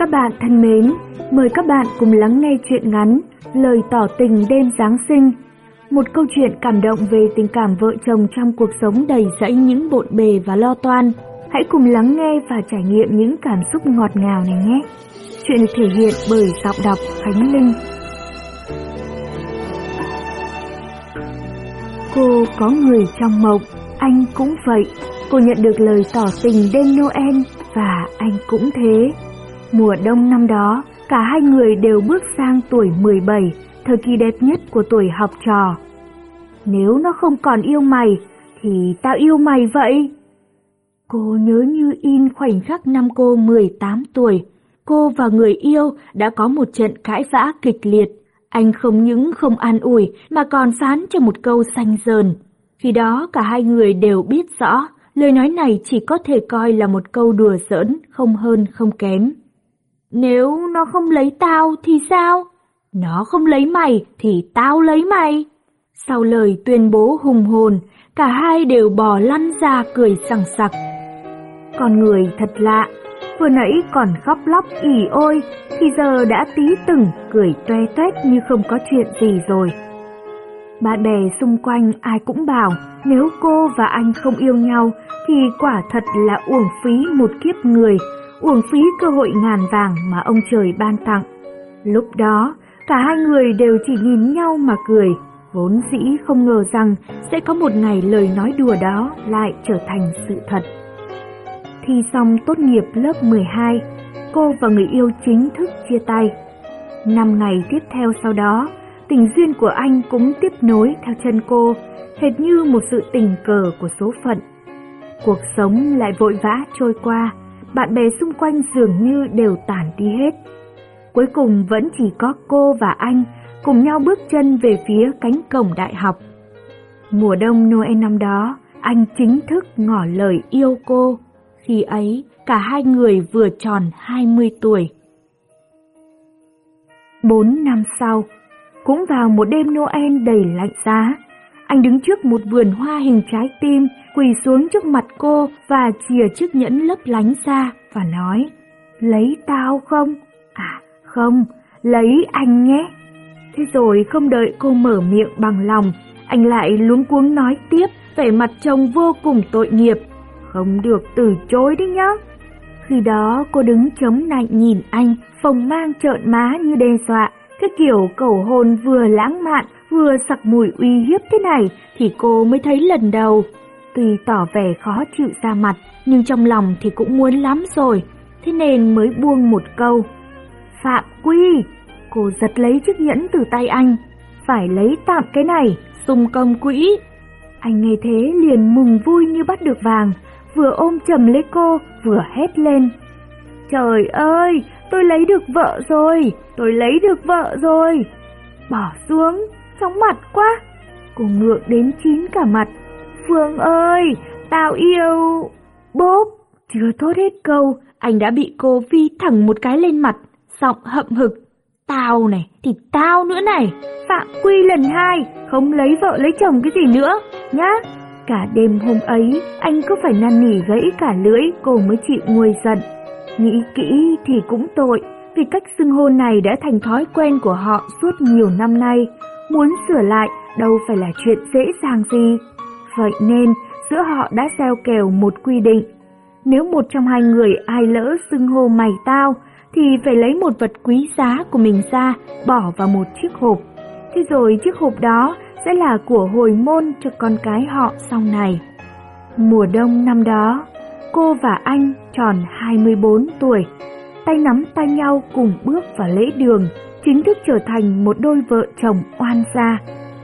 Các bạn thân mến, mời các bạn cùng lắng nghe chuyện ngắn Lời tỏ tình đêm Giáng sinh. Một câu chuyện cảm động về tình cảm vợ chồng trong cuộc sống đầy rẫy những bộn bề và lo toan. Hãy cùng lắng nghe và trải nghiệm những cảm xúc ngọt ngào này nhé. Chuyện được thể hiện bởi giọng đọc Khánh Linh. Cô có người trong mộng, anh cũng vậy. Cô nhận được lời tỏ tình đêm Noel và anh cũng thế. Mùa đông năm đó, cả hai người đều bước sang tuổi 17, thời kỳ đẹp nhất của tuổi học trò. Nếu nó không còn yêu mày, thì tao yêu mày vậy. Cô nhớ như in khoảnh khắc năm cô 18 tuổi. Cô và người yêu đã có một trận cãi vã kịch liệt. Anh không những không an ủi mà còn phán cho một câu xanh dờn. Khi đó cả hai người đều biết rõ lời nói này chỉ có thể coi là một câu đùa giỡn, không hơn không kém. Nếu nó không lấy tao thì sao? Nó không lấy mày thì tao lấy mày. Sau lời tuyên bố hùng hồn, cả hai đều bò lăn ra cười sằng sặc. Con người thật lạ, vừa nãy còn khóc lóc ỉ ôi, thì giờ đã tí từng cười toe toét như không có chuyện gì rồi. Bạn bè xung quanh ai cũng bảo nếu cô và anh không yêu nhau thì quả thật là uổng phí một kiếp người, uổng phí cơ hội ngàn vàng mà ông trời ban tặng. Lúc đó, cả hai người đều chỉ nhìn nhau mà cười, vốn dĩ không ngờ rằng sẽ có một ngày lời nói đùa đó lại trở thành sự thật. Thi xong tốt nghiệp lớp 12, cô và người yêu chính thức chia tay. Năm ngày tiếp theo sau đó, tình duyên của anh cũng tiếp nối theo chân cô, hệt như một sự tình cờ của số phận. Cuộc sống lại vội vã trôi qua, bạn bè xung quanh dường như đều tản đi hết. Cuối cùng vẫn chỉ có cô và anh cùng nhau bước chân về phía cánh cổng đại học. Mùa đông Noel năm đó, anh chính thức ngỏ lời yêu cô. Khi ấy, cả hai người vừa tròn 20 tuổi. Bốn năm sau, cũng vào một đêm Noel đầy lạnh giá, anh đứng trước một vườn hoa hình trái tim, quỳ xuống trước mặt cô và chìa chiếc nhẫn lấp lánh ra và nói, lấy tao không? À, không, lấy anh nhé. Thế rồi không đợi cô mở miệng bằng lòng, anh lại luống cuống nói tiếp, vẻ mặt chồng vô cùng tội nghiệp. Không được từ chối đấy nhá. Khi đó cô đứng chống nạnh nhìn anh, phồng mang trợn má như đe dọa. Cái kiểu cầu hôn vừa lãng mạn vừa sặc mùi uy hiếp thế này thì cô mới thấy lần đầu. Tuy tỏ vẻ khó chịu ra mặt, nhưng trong lòng thì cũng muốn lắm rồi, thế nên mới buông một câu. Phạm Quy! Cô giật lấy chiếc nhẫn từ tay anh. Phải lấy tạm cái này, xung công quỹ. Anh nghe thế liền mừng vui như bắt được vàng, vừa ôm chầm lấy cô, vừa hét lên. Trời ơi, tôi lấy được vợ rồi, tôi lấy được vợ rồi. Bỏ xuống, chóng mặt quá. Cô ngượng đến chín cả mặt. Phương ơi, tao yêu... Bốp! Chưa thốt hết câu, anh đã bị cô phi thẳng một cái lên mặt, giọng hậm hực. Tao này, thì tao nữa này. Phạm quy lần hai, không lấy vợ lấy chồng cái gì nữa, nhá. Cả đêm hôm ấy, anh cứ phải năn nỉ gãy cả lưỡi, cô mới chịu nguôi giận. Nghĩ kỹ thì cũng tội, vì cách xưng hô này đã thành thói quen của họ suốt nhiều năm nay. Muốn sửa lại đâu phải là chuyện dễ dàng gì. Vậy nên, giữa họ đã gieo kèo một quy định. Nếu một trong hai người ai lỡ xưng hô mày tao, thì phải lấy một vật quý giá của mình ra, bỏ vào một chiếc hộp. Thế rồi chiếc hộp đó sẽ là của hồi môn cho con cái họ sau này. Mùa đông năm đó, cô và anh tròn 24 tuổi, tay nắm tay nhau cùng bước vào lễ đường, chính thức trở thành một đôi vợ chồng oan gia.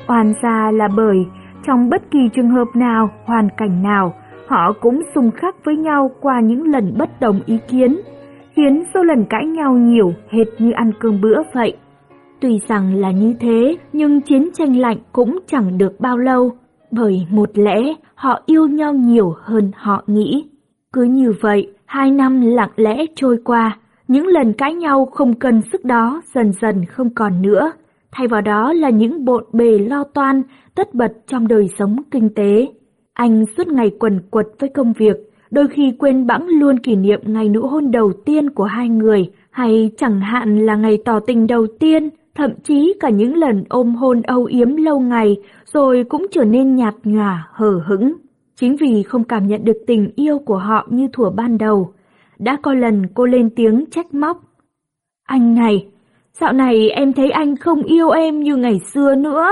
Oan gia là bởi trong bất kỳ trường hợp nào, hoàn cảnh nào, họ cũng xung khắc với nhau qua những lần bất đồng ý kiến, khiến số lần cãi nhau nhiều hệt như ăn cơm bữa vậy. Tuy rằng là như thế, nhưng chiến tranh lạnh cũng chẳng được bao lâu, bởi một lẽ họ yêu nhau nhiều hơn họ nghĩ. Cứ như vậy, hai năm lặng lẽ trôi qua, những lần cãi nhau không cần sức đó dần dần không còn nữa. Thay vào đó là những bộn bề lo toan, tất bật trong đời sống kinh tế. Anh suốt ngày quần quật với công việc, đôi khi quên bẵng luôn kỷ niệm ngày nụ hôn đầu tiên của hai người Hay chẳng hạn là ngày tỏ tình đầu tiên, thậm chí cả những lần ôm hôn âu yếm lâu ngày rồi cũng trở nên nhạt nhòa, hờ hững. Chính vì không cảm nhận được tình yêu của họ như thuở ban đầu, đã có lần cô lên tiếng trách móc. Anh này, dạo này em thấy anh không yêu em như ngày xưa nữa.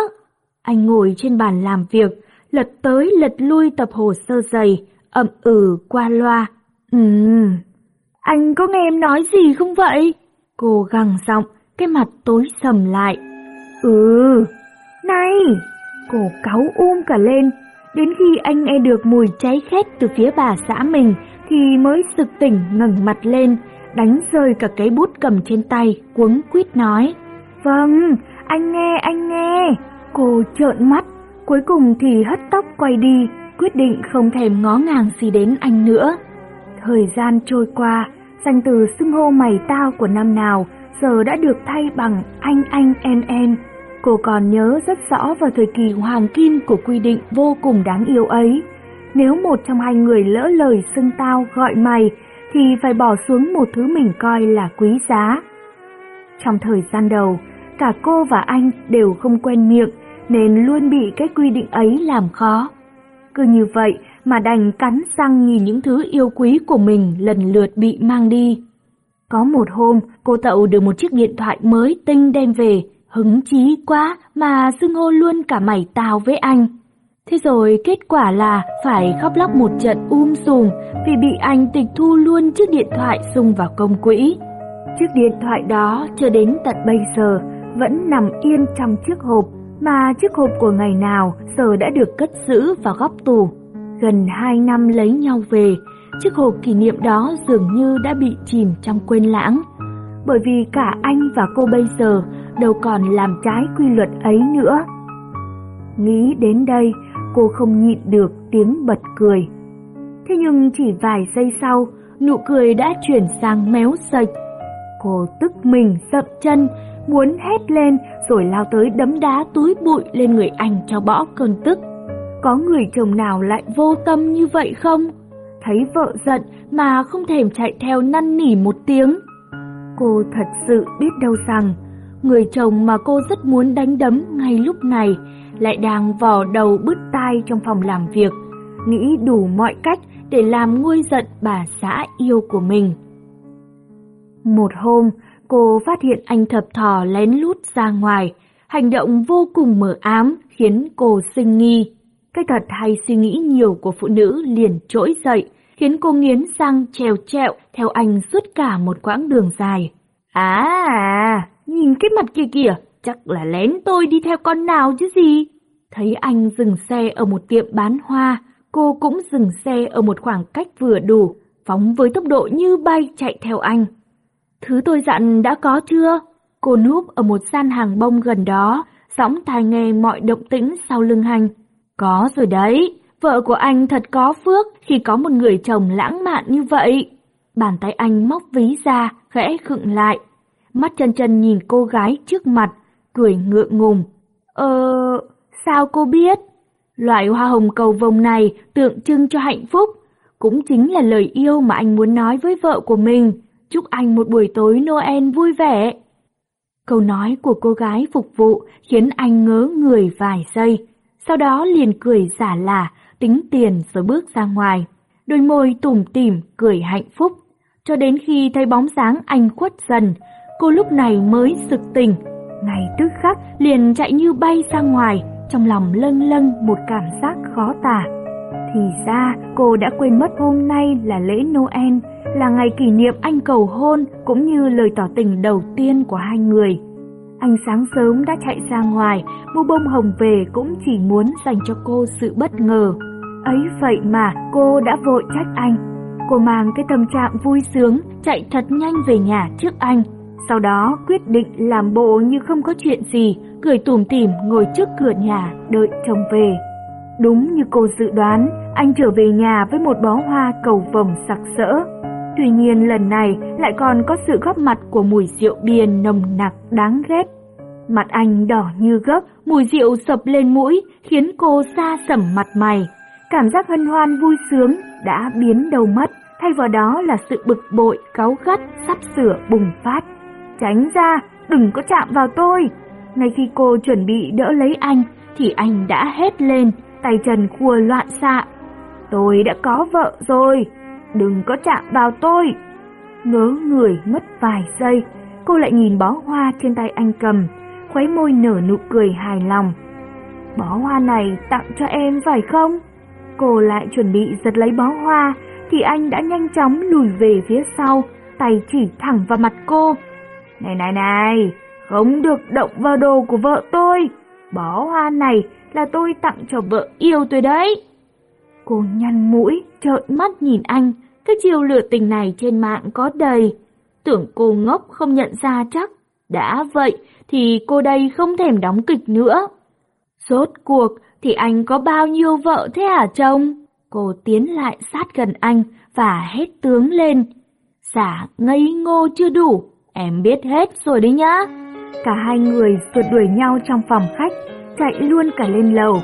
Anh ngồi trên bàn làm việc, lật tới lật lui tập hồ sơ dày, ậm ừ qua loa. Ừm, anh có nghe em nói gì không vậy? Cô gằn giọng, cái mặt tối sầm lại. Ừ, này, cô cáu um cả lên, đến khi anh nghe được mùi cháy khét từ phía bà xã mình thì mới sực tỉnh ngẩng mặt lên, đánh rơi cả cái bút cầm trên tay, cuống quýt nói. Vâng, anh nghe, anh nghe. Cô trợn mắt, cuối cùng thì hất tóc quay đi, quyết định không thèm ngó ngàng gì đến anh nữa. Thời gian trôi qua, danh từ xưng hô mày tao của năm nào giờ đã được thay bằng anh anh em em. Cô còn nhớ rất rõ vào thời kỳ hoàng kim của quy định vô cùng đáng yêu ấy. Nếu một trong hai người lỡ lời xưng tao gọi mày thì phải bỏ xuống một thứ mình coi là quý giá. Trong thời gian đầu, cả cô và anh đều không quen miệng nên luôn bị cái quy định ấy làm khó. Cứ như vậy mà đành cắn răng nhìn những thứ yêu quý của mình lần lượt bị mang đi. Có một hôm, cô Tậu được một chiếc điện thoại mới tinh đem về, hứng chí quá mà xưng hô luôn cả mày tao với anh. Thế rồi kết quả là phải khóc lóc một trận um sùm vì bị anh tịch thu luôn chiếc điện thoại sung vào công quỹ. Chiếc điện thoại đó cho đến tận bây giờ vẫn nằm yên trong chiếc hộp mà chiếc hộp của ngày nào giờ đã được cất giữ vào góc tủ. Gần hai năm lấy nhau về, chiếc hộp kỷ niệm đó dường như đã bị chìm trong quên lãng. Bởi vì cả anh và cô bây giờ đâu còn làm trái quy luật ấy nữa. Nghĩ đến đây, cô không nhịn được tiếng bật cười. Thế nhưng chỉ vài giây sau, nụ cười đã chuyển sang méo sạch. Cô tức mình dậm chân, muốn hét lên rồi lao tới đấm đá túi bụi lên người anh cho bỏ cơn tức. Có người chồng nào lại vô tâm như vậy không? Thấy vợ giận mà không thèm chạy theo năn nỉ một tiếng. Cô thật sự biết đâu rằng, người chồng mà cô rất muốn đánh đấm ngay lúc này lại đang vò đầu bứt tai trong phòng làm việc, nghĩ đủ mọi cách để làm nguôi giận bà xã yêu của mình. Một hôm, cô phát hiện anh thập thò lén lút ra ngoài, hành động vô cùng mờ ám khiến cô sinh nghi. Cái thật hay suy nghĩ nhiều của phụ nữ liền trỗi dậy, khiến cô nghiến răng trèo trẹo theo anh suốt cả một quãng đường dài. À, nhìn cái mặt kia kìa, chắc là lén tôi đi theo con nào chứ gì. Thấy anh dừng xe ở một tiệm bán hoa, cô cũng dừng xe ở một khoảng cách vừa đủ, phóng với tốc độ như bay chạy theo anh. Thứ tôi dặn đã có chưa? Cô núp ở một gian hàng bông gần đó, sóng tai nghe mọi động tĩnh sau lưng hành. Có rồi đấy, vợ của anh thật có phước khi có một người chồng lãng mạn như vậy. Bàn tay anh móc ví ra, khẽ khựng lại. Mắt chân chân nhìn cô gái trước mặt, cười ngượng ngùng. Ờ, sao cô biết? Loại hoa hồng cầu vồng này tượng trưng cho hạnh phúc, cũng chính là lời yêu mà anh muốn nói với vợ của mình. Chúc anh một buổi tối Noel vui vẻ. Câu nói của cô gái phục vụ khiến anh ngớ người vài giây, sau đó liền cười giả lả, tính tiền rồi bước ra ngoài. Đôi môi tủm tỉm, cười hạnh phúc. Cho đến khi thấy bóng dáng anh khuất dần, cô lúc này mới sực tỉnh. Ngay tức khắc liền chạy như bay ra ngoài, trong lòng lâng lâng một cảm giác khó tả. Thì ra cô đã quên mất hôm nay là lễ Noel, là ngày kỷ niệm anh cầu hôn cũng như lời tỏ tình đầu tiên của hai người. Anh sáng sớm đã chạy ra ngoài, mua bông hồng về cũng chỉ muốn dành cho cô sự bất ngờ. Ấy vậy mà cô đã vội trách anh. Cô mang cái tâm trạng vui sướng, chạy thật nhanh về nhà trước anh. Sau đó quyết định làm bộ như không có chuyện gì, cười tủm tỉm ngồi trước cửa nhà đợi chồng về. Đúng như cô dự đoán, anh trở về nhà với một bó hoa cầu vồng sặc sỡ. Tuy nhiên lần này lại còn có sự góp mặt của mùi rượu bia nồng nặc đáng ghét. Mặt anh đỏ như gấc, mùi rượu sập lên mũi khiến cô xa sẩm mặt mày. Cảm giác hân hoan vui sướng đã biến đâu mất, thay vào đó là sự bực bội, cáu gắt, sắp sửa bùng phát. Tránh ra, đừng có chạm vào tôi. Ngay khi cô chuẩn bị đỡ lấy anh, thì anh đã hét lên, tay chân khua loạn xạ. Tôi đã có vợ rồi, đừng có chạm vào tôi. Ngớ người mất vài giây, cô lại nhìn bó hoa trên tay anh cầm, khuấy môi nở nụ cười hài lòng. Bó hoa này tặng cho em phải không? Cô lại chuẩn bị giật lấy bó hoa, thì anh đã nhanh chóng lùi về phía sau, tay chỉ thẳng vào mặt cô. Này này này, không được động vào đồ của vợ tôi. Bó hoa này là tôi tặng cho vợ yêu tôi đấy. Cô nhăn mũi, trợn mắt nhìn anh, cái chiều lửa tình này trên mạng có đầy. Tưởng cô ngốc không nhận ra chắc. Đã vậy thì cô đây không thèm đóng kịch nữa. Rốt cuộc thì anh có bao nhiêu vợ thế hả chồng? Cô tiến lại sát gần anh và hét tướng lên. Giả ngây ngô chưa đủ, em biết hết rồi đấy nhá. Cả hai người rượt đuổi nhau trong phòng khách, chạy luôn cả lên lầu.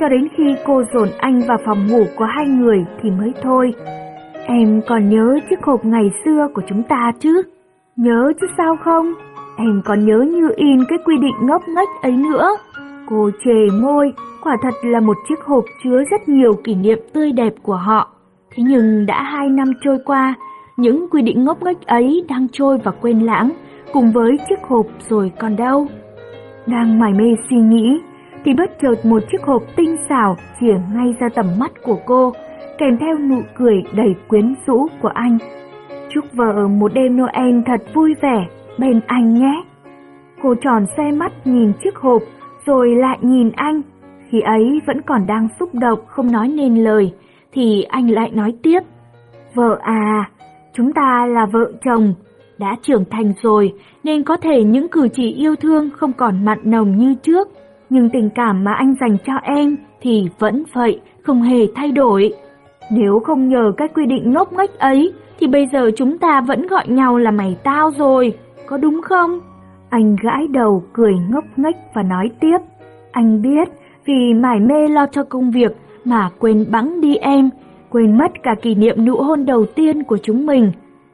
Cho đến khi cô dồn anh vào phòng ngủ của hai người thì mới thôi. Em còn nhớ chiếc hộp ngày xưa của chúng ta chứ? Nhớ chứ sao không? Em còn nhớ như in cái quy định ngốc nghếch ấy nữa. Cô chề môi, quả thật là một chiếc hộp chứa rất nhiều kỷ niệm tươi đẹp của họ. Thế nhưng đã hai năm trôi qua, những quy định ngốc nghếch ấy đang trôi và quên lãng, cùng với chiếc hộp rồi còn đâu. Đang mải mê suy nghĩ, thì bất chợt một chiếc hộp tinh xảo chìa ngay ra tầm mắt của cô, kèm theo nụ cười đầy quyến rũ của anh. Chúc vợ một đêm Noel thật vui vẻ bên anh nhé. Cô tròn xe mắt nhìn chiếc hộp, rồi lại nhìn anh. Khi ấy vẫn còn đang xúc động không nói nên lời, thì anh lại nói tiếp. Vợ à, chúng ta là vợ chồng, đã trưởng thành rồi nên có thể những cử chỉ yêu thương không còn mặn nồng như trước, nhưng tình cảm mà anh dành cho em thì vẫn vậy, không hề thay đổi. Nếu không nhờ cái quy định ngốc nghếch ấy thì bây giờ chúng ta vẫn gọi nhau là mày tao rồi, có đúng không? Anh gãi đầu cười ngốc nghếch và nói tiếp. Anh biết vì mải mê lo cho công việc mà quên bẵng đi em, quên mất cả kỷ niệm nụ hôn đầu tiên của chúng mình.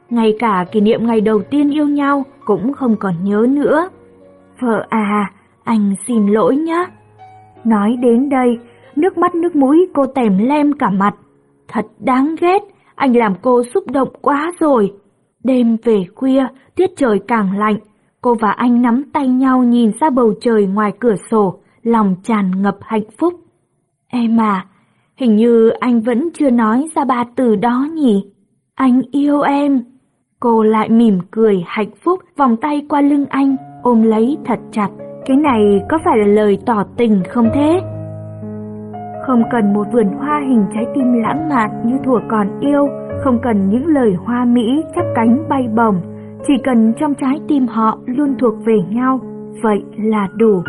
Ngay cả kỷ niệm ngày đầu tiên yêu nhau cũng không còn nhớ nữa. Vợ à, anh xin lỗi nhé. Nói đến đây, nước mắt nước mũi cô tèm lem cả mặt. Thật đáng ghét, anh làm cô xúc động quá rồi. Đêm về khuya, tiết trời càng lạnh, cô và anh nắm tay nhau nhìn ra bầu trời ngoài cửa sổ, lòng tràn ngập hạnh phúc. Em à, hình như anh vẫn chưa nói ra ba từ đó nhỉ? Anh yêu em. Cô lại mỉm cười hạnh phúc vòng tay qua lưng anh, ôm lấy thật chặt. Cái này có phải là lời tỏ tình không thế? Không cần một vườn hoa hình trái tim lãng mạn như thuở còn yêu, không cần những lời hoa mỹ chắp cánh bay bổng, chỉ cần trong trái tim họ luôn thuộc về nhau, vậy là đủ.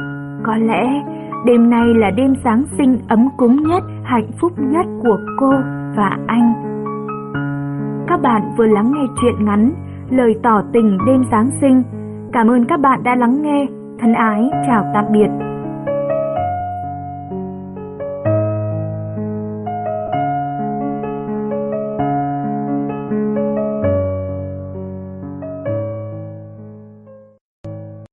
Có lẽ đêm nay là đêm Giáng sinh ấm cúng nhất, hạnh phúc nhất của cô và anh. Các bạn vừa lắng nghe chuyện ngắn Lời tỏ tình đêm Giáng sinh. Cảm ơn các bạn đã lắng nghe. Thân ái, chào tạm biệt.